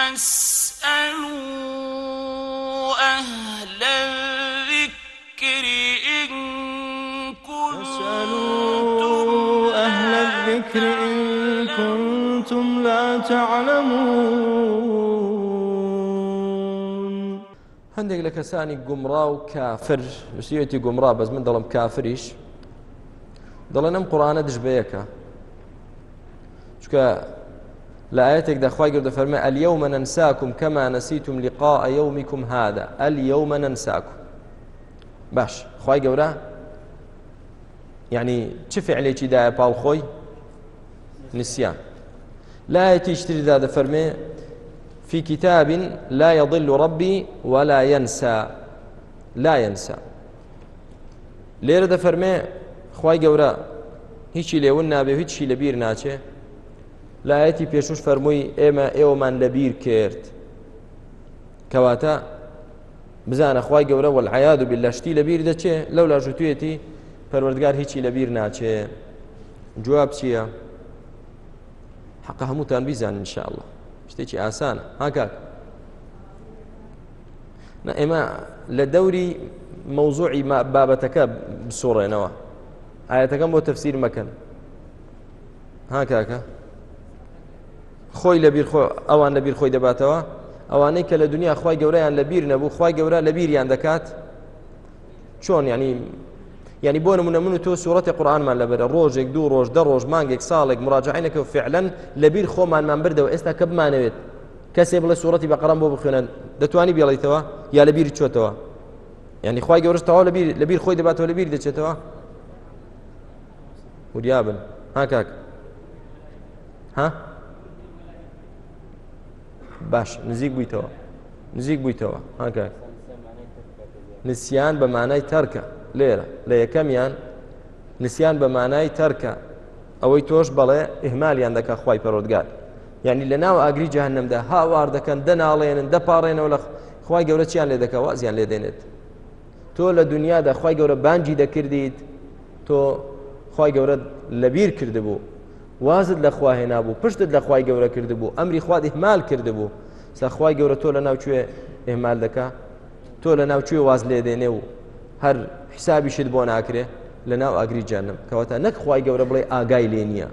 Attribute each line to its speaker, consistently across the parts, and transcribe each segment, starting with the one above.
Speaker 1: فاسألوا أهل الذكر إن كنتم
Speaker 2: أهل الذكر إن كنتم لا تعلمون.
Speaker 3: هەندێک لە کەسانی گومڕا و کافر نووسەتی گومڕا بەس من دەڵم کافریش دەڵێن ئەم قورآانە چکە لە ئاەتێک دەخوای گەوردە فەرمە ئەلیەومە نەنساکم کەما نەسیتم لقاء يومكم هذا. اليوم ننساكم. باش خی گەورە یعنی چ فعلێکی دایە پاڵخۆی نسیان لا يتشتري ذا فرمي في كتاب لا يضل ربي ولا ينسى. لا ينسى. لێرە دەفەرمێ خی گەورە هیچی لێون نابێ هیچی لەبیر ناچێ. لایەتی پێشوش فەرمووی ئێمە ئێوەمان لەبیر کرد. کەواتە بزانە خی گەورە وەعاد و بلەشتی لەبیر دەچێ لەو لا ژوتوێتی پەروەردگار هیچی لەبیر ناچێ. جواب چییە؟ حق هەمووتان بیزان انشاءله شتێکی ئاسانە. هاکات. ئێمە لە دەوری مەوزوعی بابەتەکە بسۆڕێنەوە ئاەتەکەم بۆ تەفسیر مەکەن. ها کاکە خۆی لەبیر ئەوان لەبیر خۆی دەباتەوە؟ ئەوانەی کە لە دنیا خی گەورەیان لەبیر نەبوو خی گەورە لە بیریان دەکات؟ چۆن ینی ینی بۆ نمونە من و تۆ سوورەتی قورآانمان لەبەرە ڕۆژێک دوو ڕۆژ دە ڕۆژ مانگێک ساڵێک مراجعینەکە و فعلەن لەبیر خۆمانمان بردەوە. ئێستا کە بمانەوێت؟ کەسێ بڵێ سوورەتی بەقەرم بۆ بخوێنن. دەتوانی بێڵیتەوە یا لە بیری چۆتەوە؟ ینی خی گەورستەوە لەبیر لەبیر خۆی دەباتەوە لەبیر دەچێتەوە؟ وریابن ها کاک. ها؟ باش نزیک بوویتەوە نزیک بوویتەوە ها کاک نسیان بە مانای تەرکە. لێرە. لە یەکەمیان نسیان بە مانای تەرکە. ئەوەی تۆش بەڵێ ئهمالیان دەکە خی پەرۆدگار. یعنی لە ناو ئاگری جاهنمدا هاوار دەکەن دەناڵێنن دەپارڕێنەوە لە خی گەورە چیان لێ دەکە وازیان لێ دێنێت. تۆ لە دنیادا خی گەورە بانجی دەکردیت تۆ خی گەورە لەبیر کردبوو. وازت لە خواهێنا بوو پشتت لە خی گەورە کردبوو ئەمری خواد ئهمال کردبوو. سەخوای گەورە تۆ لە ناوچێ ئێمال دەکا. تۆ لە ناوچێ واز لێ دێنێ و هەر حسابیشت بۆ ناکرێ لە ناو ئاگری جانم. کەواتە نەک خی گەورە بڵێ ئاگای لێ نییە.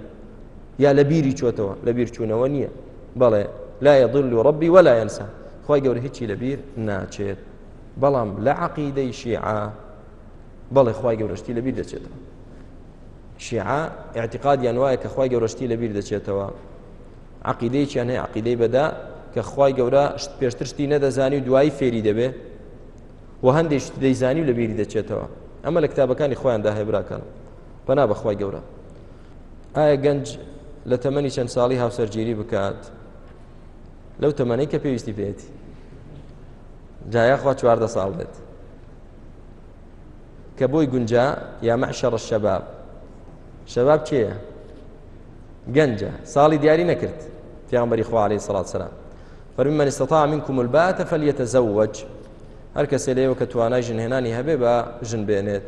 Speaker 3: یا لە بیری چۆتەوە لە بیر چوونەوە نییە. بەڵێ لا يضل ربي ولا ينسى خی گەورە هیچی لە بیر ناچێت. بەڵام لە عقیدەی شیعە بەڵێ خی گەورەشتی لە بیر دەچێتەوە. شیعە اعتقادیان وایە کە خی گەورەشتی لە بیر دەچێتەوە عقیدەیەکیان هەیە عقیدەی بەدا کە خی گەورە پێشتر شتی نەدەزانی و دوایی فێری دەبێ و هەندێک دەیزانی و لە بیری دەچێتەوە. ئەمە لە کتابەکانی خۆیاندا هێبراکەن پنا بەخوای گەورە. ئایا گەنج لە تەمەنی چەند ساڵی هاوسەرگیری بکات؟ لەو تەمەەی کە پێویستی پێێتی. جایەخوا چواردە ساڵ بێت. کە بۆی گونجا یا مەعشەڕ شەباب شەباب کێیە گەنجە ساڵی دیاری نەکرد پیامبەری خوا عليه الصلاة والسلام. فمن استطاع منكم الباءة فليتزوج. هەر کەسێ لێەوە کە توانای ژنهێنانی هەبێ بە ژن بێنێت.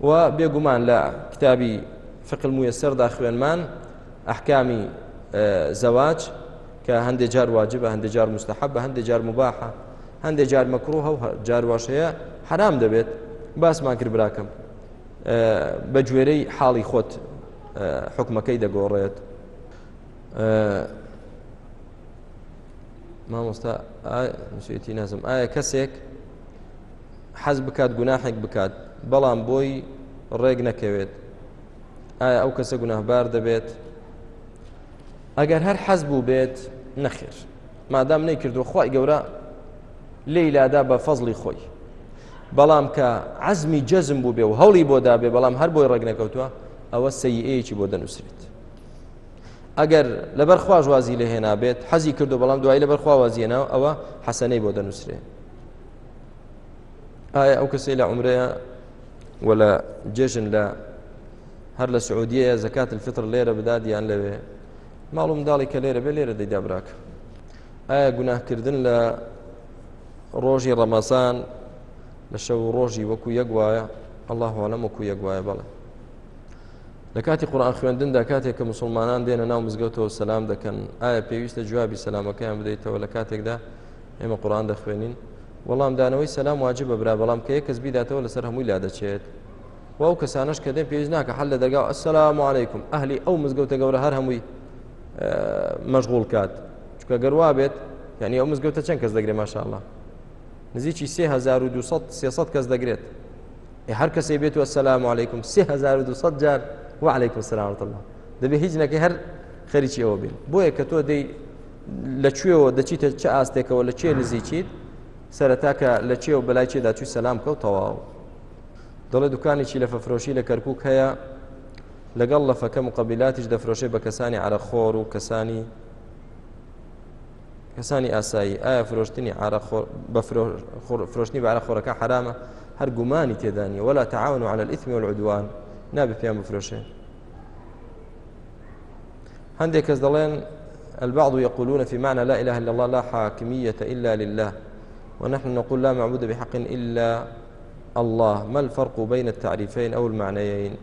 Speaker 3: و بێگومان لە کتابی فقل مویە سەردا خوێنمان ئەحکامی زەواج کە هەندێک جار واجبە هەندێک جار مستحب بە هەندێک جار مباحە هەندێک جار مەکرۆ و جار واشەیە حرام دەبێت. باسمان کرد براکەم. بە گوێرەی حاڵی خۆت حکومەکەی دەگۆڕێت. مامۆستا نووسێتی نازم. ئایا کەسێک حەز بکات گوناحێک بکات؟ بەڵام بۆی ڕێک نەکەوێت. ئایا ئەو کەسە گوناهبار دەبێت؟ ئەگەر هەر حەز بوو بێت نەخێر. مادام نەیکردو خی گەورە لێیلادا بە فەزلی خۆی. بەڵام کە عزمی جەزم بوو بێ و هەوڵی بۆ دابێ بەڵام هەر بۆی ڕێک نەکەوتووە ئەوە سەیەیەکی بۆ دەنووسێت ئەگەر لەبەر خوۆژوازی لە هێنا بێت حەزی کردو بەڵام دوای لەبەر خواوازیێنەوە ئەوە حەسەنەی بۆ دەنووسێ ئایا ئەو کەسی لە عمرەیە ولا جێژن لە هەر لە سعودیە زکات الفطر لێرە بدادیان لەوێ؟ ماڵوم داڵی کە لێرە بێ لێرە دەیدا براک ئایا گوناهکردن لە ڕۆژی ڕەمەزان لە شەو ڕۆژی وەکو یەک وایە الله عالم وەکو یەک وایە بەڵێ. لە کاتی قڕان خوێندندا کاتێک کە مسلمانان دێنە ناو مزگەوتەوە سەسلام دەکەن ئایا پێویستە جوابی سەلامەکەیان بدەیتەوە لە کاتێکدا؟ ئێمە قڕان دەخوێنین. وەڵام دانەوەی سەسلام واجب بەبرا بەڵام کە یەک کەس بیداتەوە لەسەر هەمووی لا دەچێت. وەو کەسانش کە دێن پێویست ناکە حل لە دەرگا ئەسلام عیکم ئەهلی ئەو مزگەوتە گەورە هەر هەمووی مەشغول کات. چکە گەروا بێت یعنی ئەو مزگەوتە چەند کەس دەگرێت ماشاءله نزیکی 3200 کەس دەگرێت هەر کەسێ بێت و سلام عیکم 3200 جار السلام ورحمة الله. دەبێ هیچ نەکە هەر خەریکی ئەوە بین بۆیە کە تۆ دەی لەکوێەوە دەچیتە چه ئاستێکەوە لە چێ نزیکیت سەرەتاکە لە چێ و بەلای چێدا چوی سەسلام کەوت تەواو دەڵێ دوکانێکی لە فەفرۆشی لە کەرکک هەیە لەگەڵ لەفەکە مقبلاتیش دەفرۆشێ بە کەسانی عرەخۆر و کەسانی کەسانی ئاسایی ئایا فرۆشتنی فرۆشتنی بە عرەخۆرەکە حرامە؟ هەر گومانی تێدانی ولا تعاون على الإثم والعدوان. نابێ پێیان هەندێک کەس دەڵێن البعض يقولون في معنى لا إله إلا الله لا حاكمية إلا لله ونحن نقول لا معبود بحق إلا الله. ما الفرق بين التعريفين أو المعنيين؟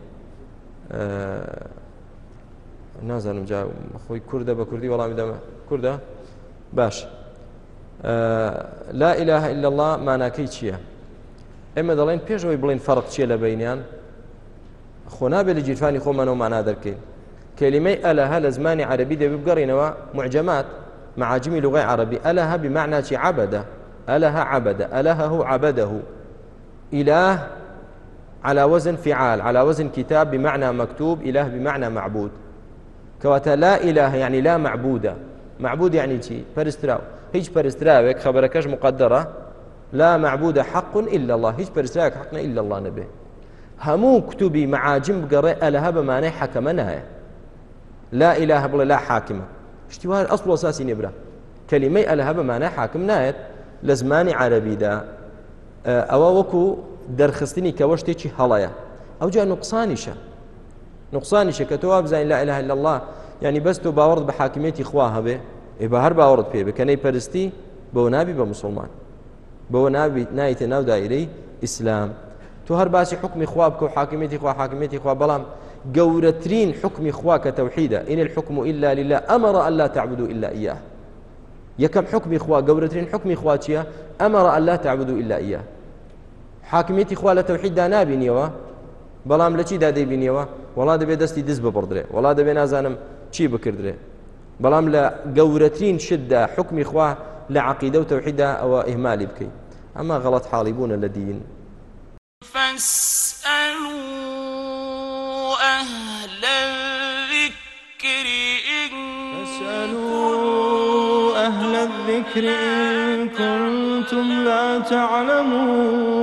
Speaker 3: آه جا خۆی کووردە بە کوردی وەڵامی دەمە. کووردە باش. آه لا إله إلا الله ماناکەی چییە ئێمە دەڵێن پێشەوەی بڵین فەرق چیە لە بینیان؟ خۆ نابێت لە جیرفانی خۆمانەوە دەکەین كلمة ألها لزمان عربي دي بقرينوا معجمات معاجم لغة عربي ألها بمعنى عبد ألها عبد ألها هو عبده إله على وزن فعال على وزن كتاب بمعنى مكتوب إله بمعنى معبود. كواتا لا إله يعني لا معبود معبود يعني شيء فرستراو هيج فرستراوك خبركش مقدرة لا معبود حق إلا الله. هيج فرستراوك حقنا إلا الله نبي همو كتبي معاجم بقرأ ألها بمعنى حكمنا لا إله بڵێ لا حاكمة شتیوان ئەسڵ ئەساسی نێبرا. کەلیمەی ئەلها بەمانە حاکم نایەت. لە زمانی عربیدا ئەوە وەکو دەرخستنی کەەوە شتێکی هەڵەیە. ئەو جا نقصانیشە. نقصانیشە کە تۆ لا إله إلا الله. يعني بەس تۆ باوەڕ بە حاکمێتی خوا هەبێ ئێ بە هەر باوەڕت پێ بکەنەی پەرستی بەوە نابی مسلمان ناو دایرەی ئیسلام. تۆ هەر باسی حکمی خوا بکە و حاکمێتی خوا حاکمێتی خوا بەڵام حكم إخواك توحيدا إن الحكم إلا لله أمر أن لا تعبدوا إلا إياه. يكم حكم إخوا قورترين حكم إخواتيا أمر أن لا تعبدوا إلا إياه. حاكميتي إخوة لتوحيد دا نابينيوا بەڵام لە دادەی بینیەوە وڵا دەبێت دەستی دز ببڕدرێ وڵا دەبێ نازانم چی بکردرێ؟ بەڵام لە گەورەترین شتدا حکمی خوا لە عقیدە و تەوحیدا ئەوە ئیهمالی بکەیت ئەمە غەڵەت حاڵی بوونە لە دین.
Speaker 2: أهل الذكر إن كنتم لا تعلمون.